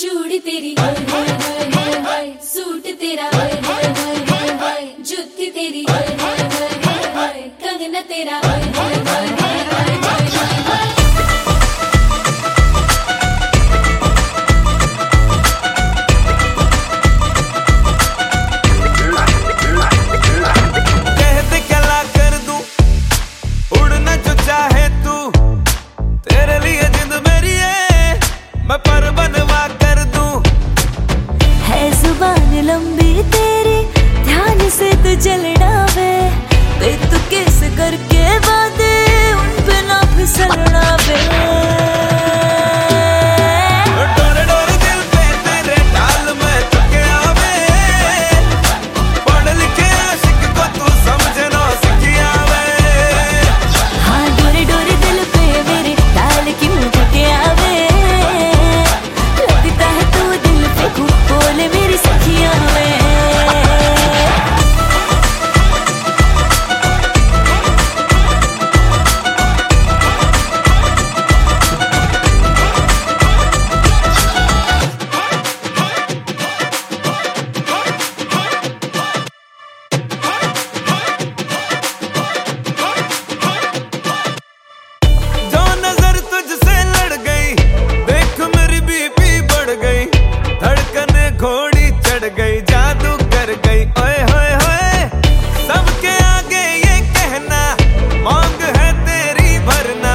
चूड़ी तेरी हाय हाय हाय सूट तेरा हाय हाय हाय हाय जुत्ती तेरी हाय हाय हाय हाय कंगना तेरा हाय कर गई। ओए, होए होए, सबके आगे ये कहना, मांग है तेरी भरना,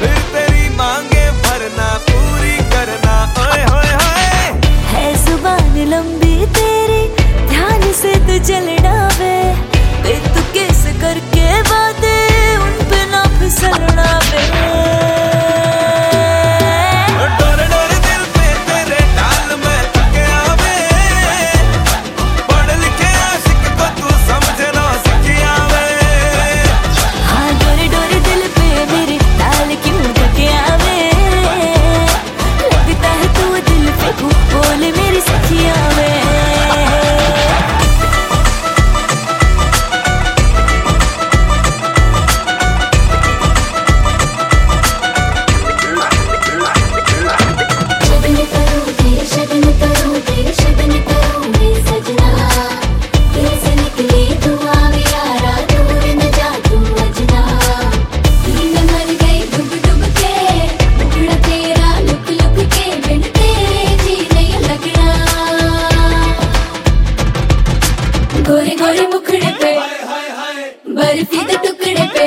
फिर तेरी मांगे भरना, पूरी करना। ओए, होए होए। है ज़ुबान लंबी तेरी, ध्यान से तू चलना वे। तू किस करके गोरे गोरे मुखड़े पे बर्फ़ी के टुकड़े पे।